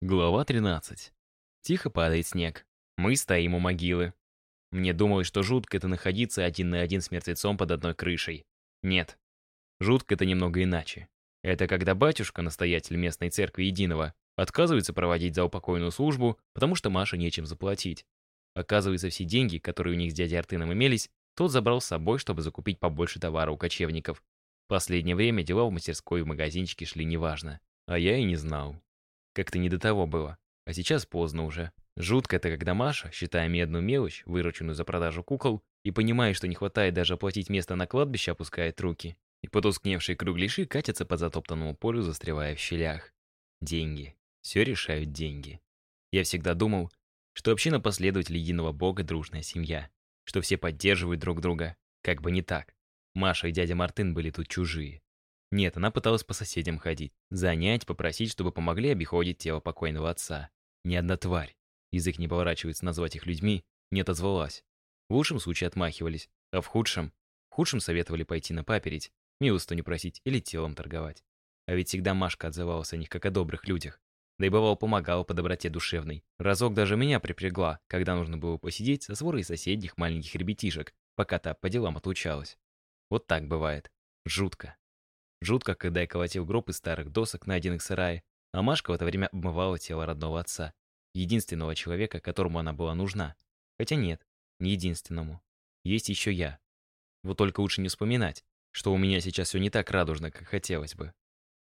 Глава 13. Тихо падает снег. Мы стоим у могилы. Мне думалось, что жутко это находиться один на один с мертвецом под одной крышей. Нет. Жутко это немного иначе. Это когда батюшка, настоятель местной церкви Единого, отказывается проводить заупокойную службу, потому что Маше нечем заплатить. Оказывается, все деньги, которые у них с дядей Артыном имелись, тот забрал с собой, чтобы закупить побольше товара у кочевников. Последнее время дела в мастерской и в магазинчике шли неважно. А я и не знал. Как-то не до того было. А сейчас поздно уже. Жутко это, когда Маша, считая медную мелочь, вырученную за продажу кукол, и понимая, что не хватает даже оплатить место на кладбище, опускает руки. И потускневшие кругляши катятся по затоптанному полю, застревая в щелях. Деньги. Все решают деньги. Я всегда думал, что община последователей единого бога — дружная семья. Что все поддерживают друг друга. Как бы не так. Маша и дядя Мартын были тут чужие. Нет, она пыталась по соседям ходить, занять, попросить, чтобы помогли обиходить тело покойного отца. Ни одна тварь, язык не поворачивается назвать их людьми, не отозвалась. В лучшем случае отмахивались, а в худшем... В худшем советовали пойти на паперить, милосту не просить или телом торговать. А ведь всегда Машка отзывалась о них как о добрых людях. Да и бывало помогала по доброте душевной. Разок даже меня припрягла, когда нужно было посидеть со сворой соседних маленьких ребятишек, пока та по делам отлучалась. Вот так бывает. Жутко. Жутко, когда я колотил гроб из старых досок, найденных в сарае, а Машка в это время обмывала тело родного отца, единственного человека, которому она была нужна. Хотя нет, не единственному. Есть еще я. Вот только лучше не вспоминать, что у меня сейчас все не так радужно, как хотелось бы.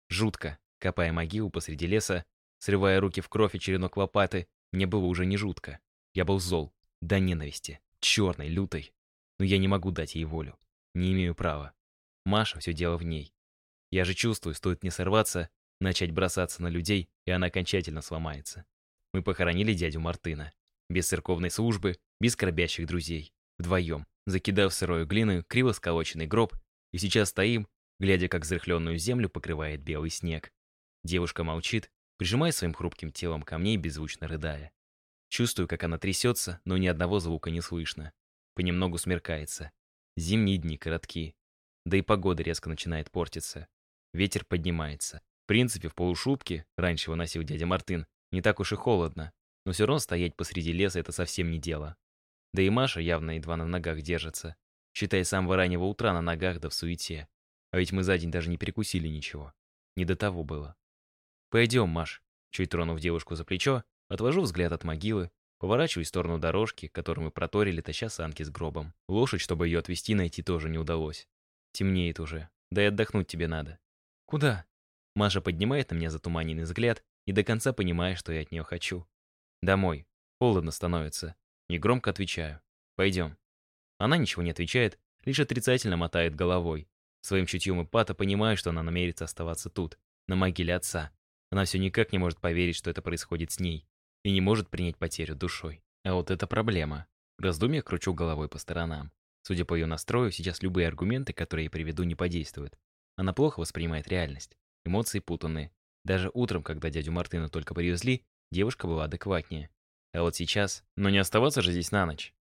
Жутко, копая могилу посреди леса, срывая руки в кровь и черенок лопаты, мне было уже не жутко. Я был зол, до ненависти, черной, лютой. Но я не могу дать ей волю. Не имею права. Маша, все дело в ней. Я же чувствую, стоит не сорваться, начать бросаться на людей, и она окончательно сломается. Мы похоронили дядю Мартына. Без церковной службы, без скорбящих друзей. Вдвоем, закидав сырой глиной криво сколоченный гроб, и сейчас стоим, глядя, как взрыхленную землю покрывает белый снег. Девушка молчит, прижимая своим хрупким телом ко мне и беззвучно рыдая. Чувствую, как она трясется, но ни одного звука не слышно. Понемногу смеркается. Зимние дни коротки. Да и погода резко начинает портиться. Ветер поднимается. В принципе, в полушубке, раньше его носил дядя Мартын, не так уж и холодно. Но все равно стоять посреди леса — это совсем не дело. Да и Маша явно едва на ногах держится. Считай, с самого раннего утра на ногах да в суете. А ведь мы за день даже не перекусили ничего. Не до того было. «Пойдем, Маш». Чуть тронув девушку за плечо, отвожу взгляд от могилы, поворачиваю в сторону дорожки, которую мы проторили, таща санки с гробом. Лошадь, чтобы ее отвезти, найти тоже не удалось. Темнеет уже. Да и отдохнуть тебе надо. «Куда?» Маша поднимает на меня затуманенный взгляд и до конца понимая, что я от нее хочу. «Домой. Холодно становится». Негромко отвечаю. «Пойдем». Она ничего не отвечает, лишь отрицательно мотает головой. Своим чутьем и пата понимаю, что она намерится оставаться тут, на могиле отца. Она все никак не может поверить, что это происходит с ней. И не может принять потерю душой. А вот это проблема. В раздумьях кручу головой по сторонам. Судя по ее настрою, сейчас любые аргументы, которые я приведу, не подействуют. Она плохо воспринимает реальность. Эмоции путаны. Даже утром, когда дядю Мартына только привезли, девушка была адекватнее. А вот сейчас... Но не оставаться же здесь на ночь.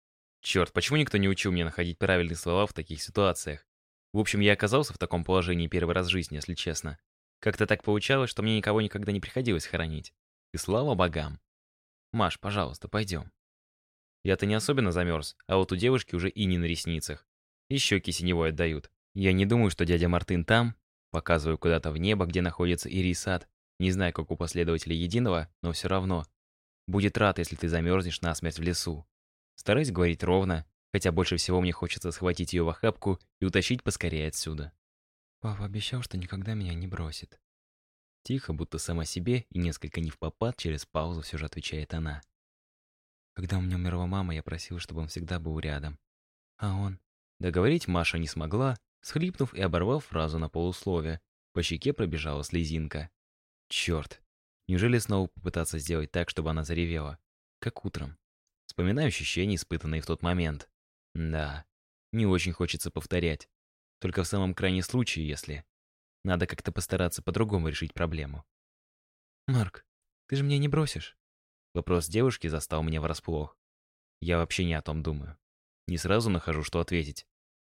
Черт, почему никто не учил меня находить правильные слова в таких ситуациях? В общем, я оказался в таком положении первый раз в жизни, если честно. Как-то так получалось, что мне никого никогда не приходилось хоронить. И слава богам. Маш, пожалуйста, пойдем. Я-то не особенно замерз, а вот у девушки уже и не на ресницах. И щеки синевой отдают. Я не думаю, что дядя Мартын там, показываю куда-то в небо, где находится Ирисат, не знаю, как у последователей Единого, но все равно. Будет рад, если ты замерзнешь насмерть в лесу. Стараюсь говорить ровно, хотя больше всего мне хочется схватить ее в охапку и утащить поскорее отсюда. Папа обещал, что никогда меня не бросит. Тихо, будто сама себе и несколько не в попад, через паузу все же отвечает она. Когда у меня умерла мама, я просил, чтобы он всегда был рядом. А он... Договорить Маша не смогла, Схлипнув и оборвав фразу на полуслове, по щеке пробежала слезинка. Черт. Неужели снова попытаться сделать так, чтобы она заревела? Как утром. Вспоминаю ощущения, испытанные в тот момент. Да, не очень хочется повторять. Только в самом крайнем случае, если... Надо как-то постараться по-другому решить проблему. «Марк, ты же меня не бросишь?» Вопрос девушки застал меня врасплох. Я вообще не о том думаю. Не сразу нахожу, что ответить.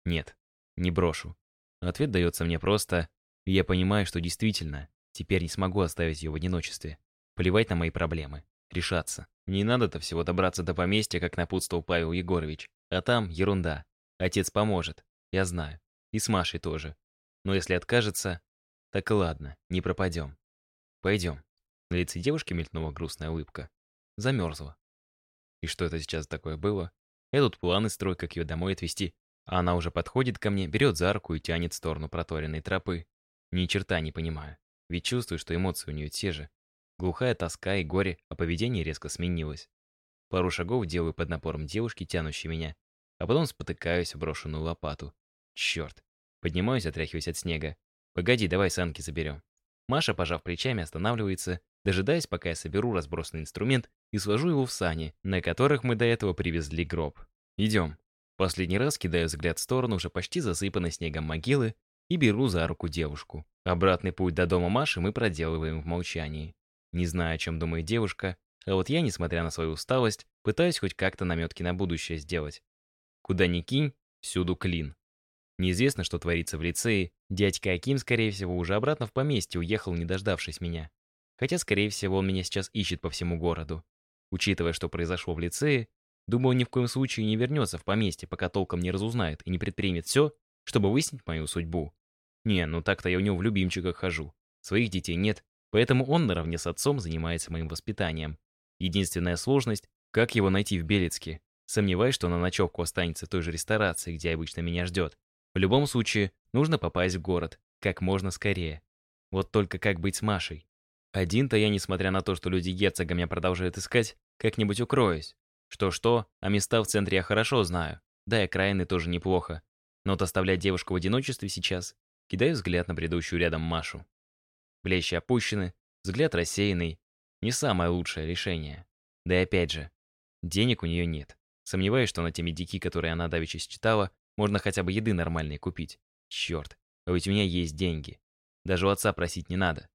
Нет, не брошу. Ответ дается мне просто, и я понимаю, что действительно, теперь не смогу оставить ее в одиночестве. Плевать на мои проблемы. Решаться. Не надо-то всего добраться до поместья, как напутствовал Павел Егорович. А там ерунда. Отец поможет. Я знаю. И с Машей тоже. Но если откажется, так и ладно, не пропадем. Пойдем. На лице девушки мелькнула грустная улыбка. Замерзла. И что это сейчас такое было? Я тут планы строй, как ее домой отвезти. А она уже подходит ко мне, берет за руку и тянет в сторону проторенной тропы. Ни черта не понимаю. Ведь чувствую, что эмоции у нее те же. Глухая тоска и горе, а поведение резко сменилось. Пару шагов делаю под напором девушки, тянущей меня, а потом спотыкаюсь в брошенную лопату. Черт. Поднимаюсь, отряхиваясь от снега. Погоди, давай санки заберем. Маша, пожав плечами, останавливается, дожидаясь, пока я соберу разбросанный инструмент и сложу его в сани, на которых мы до этого привезли гроб. Идем. Последний раз кидаю взгляд в сторону уже почти засыпанной снегом могилы и беру за руку девушку. Обратный путь до дома Маши мы проделываем в молчании. Не знаю, о чем думает девушка, а вот я, несмотря на свою усталость, пытаюсь хоть как-то наметки на будущее сделать. Куда ни кинь, всюду клин. Неизвестно, что творится в лицее. Дядька Аким, скорее всего, уже обратно в поместье уехал, не дождавшись меня. Хотя, скорее всего, он меня сейчас ищет по всему городу. Учитывая, что произошло в лицее, думаю, он ни в коем случае не вернется в поместье, пока толком не разузнает и не предпримет все, чтобы выяснить мою судьбу. Не, ну так-то я у него в любимчиках хожу. Своих детей нет, поэтому он наравне с отцом занимается моим воспитанием. Единственная сложность, как его найти в Белецке. Сомневаюсь, что на ночевку останется той же ресторации, где обычно меня ждет. В любом случае, нужно попасть в город как можно скорее. Вот только как быть с Машей? Один-то я, несмотря на то, что люди герцога меня продолжают искать, как-нибудь укроюсь. Что-что, а места в центре я хорошо знаю. Да и окраины тоже неплохо. Но вот оставлять девушку в одиночестве сейчас, кидаю взгляд на предыдущую рядом Машу. Плечи опущены, взгляд рассеянный. Не самое лучшее решение. Да и опять же, денег у нее нет. Сомневаюсь, что на те медики, которые она давеча считала, можно хотя бы еды нормальной купить. Черт, а ведь у меня есть деньги. Даже у отца просить не надо.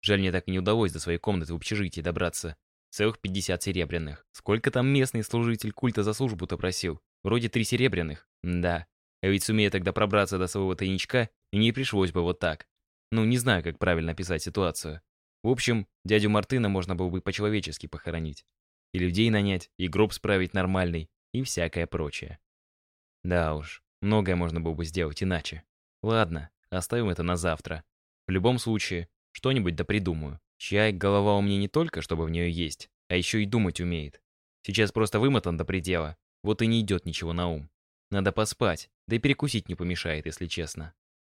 Жаль, мне так и не удалось до своей комнаты в общежитии добраться. Целых 50 серебряных. Сколько там местный служитель культа за службу-то просил? Вроде три серебряных. Да. А ведь сумея тогда пробраться до своего тайничка, и не пришлось бы вот так. Ну, не знаю, как правильно описать ситуацию. В общем, дядю Мартына можно было бы по-человечески похоронить. И людей нанять, и гроб справить нормальный, и всякое прочее. Да уж, Многое можно было бы сделать иначе. Ладно, оставим это на завтра. В любом случае, что-нибудь да придумаю. Чай, голова у меня не только, чтобы в нее есть, а еще и думать умеет. Сейчас просто вымотан до предела, вот и не идет ничего на ум. Надо поспать, да и перекусить не помешает, если честно.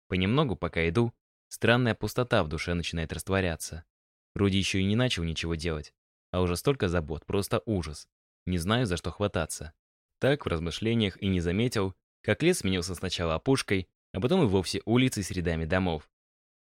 Понемногу, пока иду, странная пустота в душе начинает растворяться. Вроде еще и не начал ничего делать, а уже столько забот, просто ужас. Не знаю, за что хвататься. Так в размышлениях и не заметил, как лес сменился сначала опушкой, а потом и вовсе улицей с рядами домов.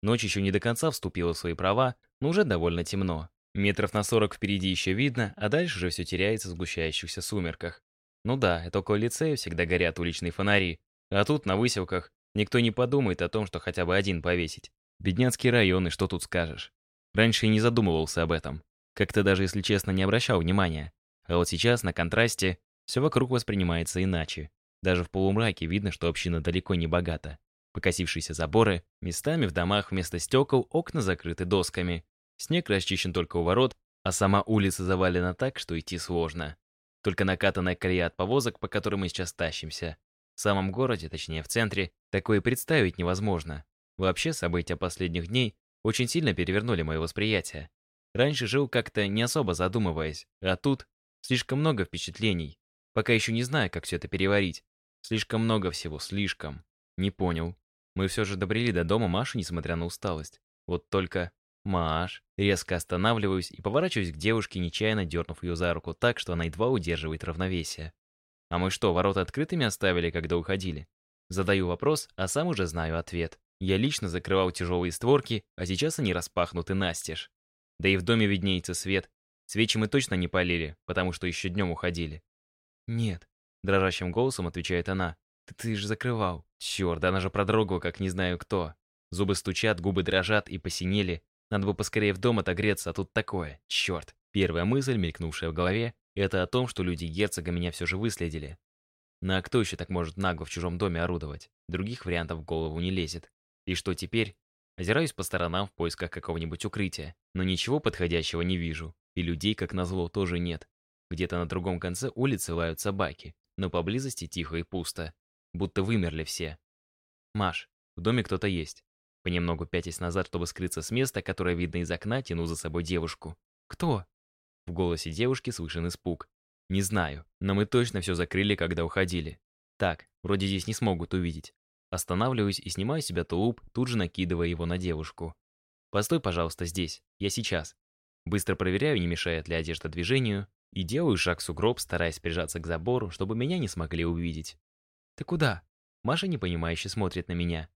Ночь еще не до конца вступила в свои права, но уже довольно темно. Метров на сорок впереди еще видно, а дальше уже все теряется в сгущающихся сумерках. Ну да, это около лицея всегда горят уличные фонари, а тут, на выселках, никто не подумает о том, что хотя бы один повесить. Бедняцкие районы, что тут скажешь. Раньше и не задумывался об этом. Как-то даже, если честно, не обращал внимания. А вот сейчас, на контрасте, все вокруг воспринимается иначе. Даже в полумраке видно, что община далеко не богата. Покосившиеся заборы, местами в домах вместо стекол окна закрыты досками. Снег расчищен только у ворот, а сама улица завалена так, что идти сложно. Только накатанная колея от повозок, по которой мы сейчас тащимся. В самом городе, точнее в центре, такое представить невозможно. Вообще, события последних дней очень сильно перевернули мое восприятие. Раньше жил как-то не особо задумываясь, а тут слишком много впечатлений. Пока еще не знаю, как все это переварить. Слишком много всего, слишком. Не понял. Мы все же добрели до дома Маши, несмотря на усталость. Вот только... Маш. Резко останавливаюсь и поворачиваюсь к девушке, нечаянно дернув ее за руку так, что она едва удерживает равновесие. А мы что, ворота открытыми оставили, когда уходили? Задаю вопрос, а сам уже знаю ответ. Я лично закрывал тяжелые створки, а сейчас они распахнуты настежь. Да и в доме виднеется свет. Свечи мы точно не полили, потому что еще днем уходили. «Нет», Дрожащим голосом отвечает она. «Ты, ты же закрывал». Черт, она же продрогла, как не знаю кто. Зубы стучат, губы дрожат и посинели. Надо бы поскорее в дом отогреться, а тут такое. Черт. Первая мысль, мелькнувшая в голове, это о том, что люди герцога меня все же выследили. Ну а кто еще так может нагло в чужом доме орудовать? Других вариантов в голову не лезет. И что теперь? Озираюсь по сторонам в поисках какого-нибудь укрытия, но ничего подходящего не вижу. И людей, как назло, тоже нет. Где-то на другом конце улицы лают собаки, но поблизости тихо и пусто. Будто вымерли все. «Маш, в доме кто-то есть». Понемногу пятясь назад, чтобы скрыться с места, которое видно из окна, тяну за собой девушку. «Кто?» В голосе девушки слышен испуг. «Не знаю, но мы точно все закрыли, когда уходили. Так, вроде здесь не смогут увидеть. Останавливаюсь и снимаю с себя тулуп, тут же накидывая его на девушку. «Постой, пожалуйста, здесь. Я сейчас». Быстро проверяю, не мешает ли одежда движению, и делаю шаг в сугроб, стараясь прижаться к забору, чтобы меня не смогли увидеть. «Ты куда?» Маша непонимающе смотрит на меня.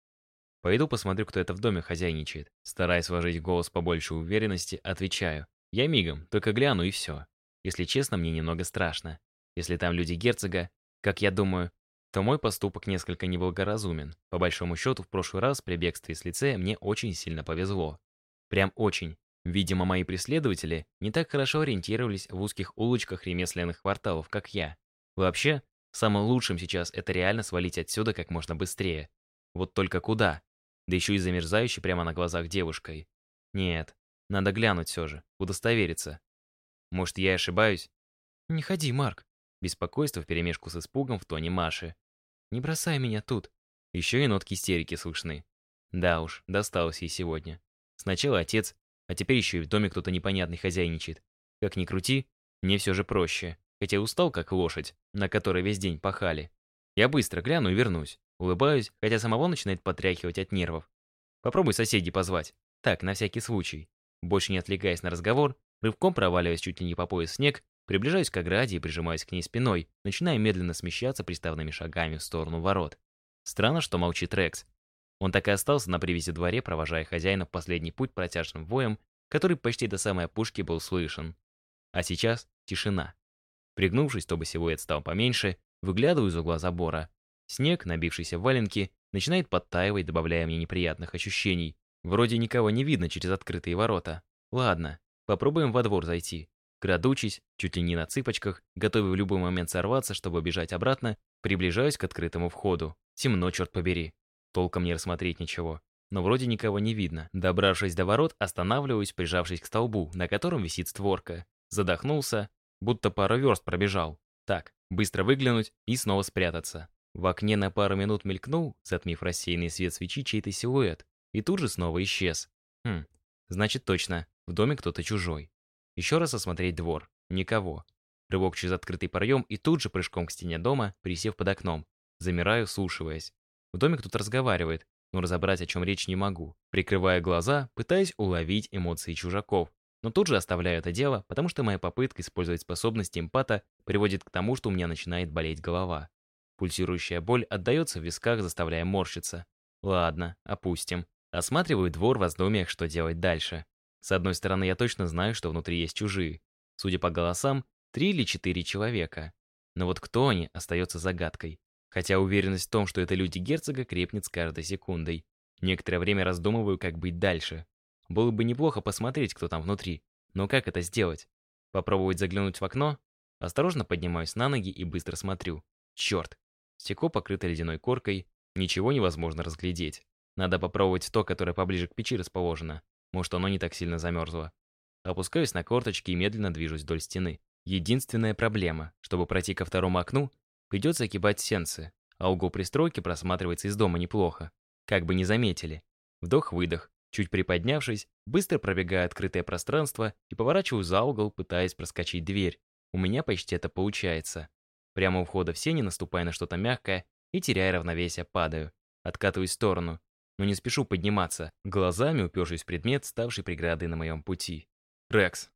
«Пойду посмотрю, кто это в доме хозяйничает». Стараясь вложить голос побольше уверенности, отвечаю. «Я мигом, только гляну и все. Если честно, мне немного страшно. Если там люди герцога, как я думаю, то мой поступок несколько неблагоразумен. По большому счету, в прошлый раз при бегстве с лицея мне очень сильно повезло. Прям очень. Видимо, мои преследователи не так хорошо ориентировались в узких улочках ремесленных кварталов, как я. Вообще, самым лучшим сейчас это реально свалить отсюда как можно быстрее. Вот только куда? Да еще и замерзающей прямо на глазах девушкой. Нет, надо глянуть все же, удостовериться. Может, я ошибаюсь? Не ходи, Марк. Беспокойство вперемешку с испугом в тоне Маши. Не бросай меня тут. Еще и нотки истерики слышны. Да уж, досталось ей сегодня. Сначала отец, а теперь еще и в доме кто-то непонятный хозяйничает. Как ни крути, мне все же проще. Хотя устал, как лошадь, на которой весь день пахали. Я быстро гляну и вернусь. Улыбаюсь, хотя самого начинает потряхивать от нервов. Попробуй соседей позвать. Так, на всякий случай. Больше не отвлекаясь на разговор, рывком проваливаясь чуть ли не по пояс снег, Приближаюсь к ограде и прижимаюсь к ней спиной, начиная медленно смещаться приставными шагами в сторону ворот. Странно, что молчит Рекс. Он так и остался на привязи дворе, провожая хозяина в последний путь протяжным воем, который почти до самой опушки был слышен. А сейчас тишина. Пригнувшись, чтобы силуэт стал поменьше, выглядываю из угла забора. Снег, набившийся в валенки, начинает подтаивать, добавляя мне неприятных ощущений. Вроде никого не видно через открытые ворота. Ладно, попробуем во двор зайти. Крадучись, чуть ли не на цыпочках, готовый в любой момент сорваться, чтобы бежать обратно, приближаюсь к открытому входу. Темно, черт побери. Толком не рассмотреть ничего. Но вроде никого не видно. Добравшись до ворот, останавливаюсь, прижавшись к столбу, на котором висит створка. Задохнулся, будто пару верст пробежал. Так, быстро выглянуть и снова спрятаться. В окне на пару минут мелькнул, затмив рассеянный свет свечи, чей-то силуэт. И тут же снова исчез. Хм, значит точно, в доме кто-то чужой. Еще раз осмотреть двор. Никого. Рывок через открытый проем и тут же прыжком к стене дома, присев под окном. Замираю, слушаясь. В доме кто-то разговаривает, но разобрать, о чем речь, не могу. Прикрывая глаза, пытаясь уловить эмоции чужаков. Но тут же оставляю это дело, потому что моя попытка использовать способности эмпата приводит к тому, что у меня начинает болеть голова. Пульсирующая боль отдается в висках, заставляя морщиться. Ладно, опустим. Осматриваю двор в раздумьях, что делать дальше. С одной стороны, я точно знаю, что внутри есть чужие. Судя по голосам, три или четыре человека. Но вот кто они, остается загадкой. Хотя уверенность в том, что это люди герцога, крепнет с каждой секундой. Некоторое время раздумываю, как быть дальше. Было бы неплохо посмотреть, кто там внутри. Но как это сделать? Попробовать заглянуть в окно? Осторожно поднимаюсь на ноги и быстро смотрю. Черт. Стекло покрыто ледяной коркой, ничего невозможно разглядеть. Надо попробовать то, которое поближе к печи расположено. Может, оно не так сильно замерзло. Опускаюсь на корточки и медленно движусь вдоль стены. Единственная проблема, чтобы пройти ко второму окну, придется огибать сенсы, а угол пристройки просматривается из дома неплохо. Как бы не заметили. Вдох-выдох. Чуть приподнявшись, быстро пробегаю открытое пространство и поворачиваю за угол, пытаясь проскочить дверь. У меня почти это получается. Прямо у входа в сени наступая на что-то мягкое и, теряя равновесие, падаю. Откатываюсь в сторону но не спешу подниматься, глазами упершись в предмет, ставший преградой на моем пути. Рекс.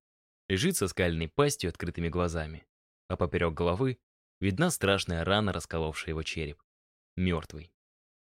Лежит со скальной пастью открытыми глазами, а поперек головы видна страшная рана, расколовшая его череп. Мертвый.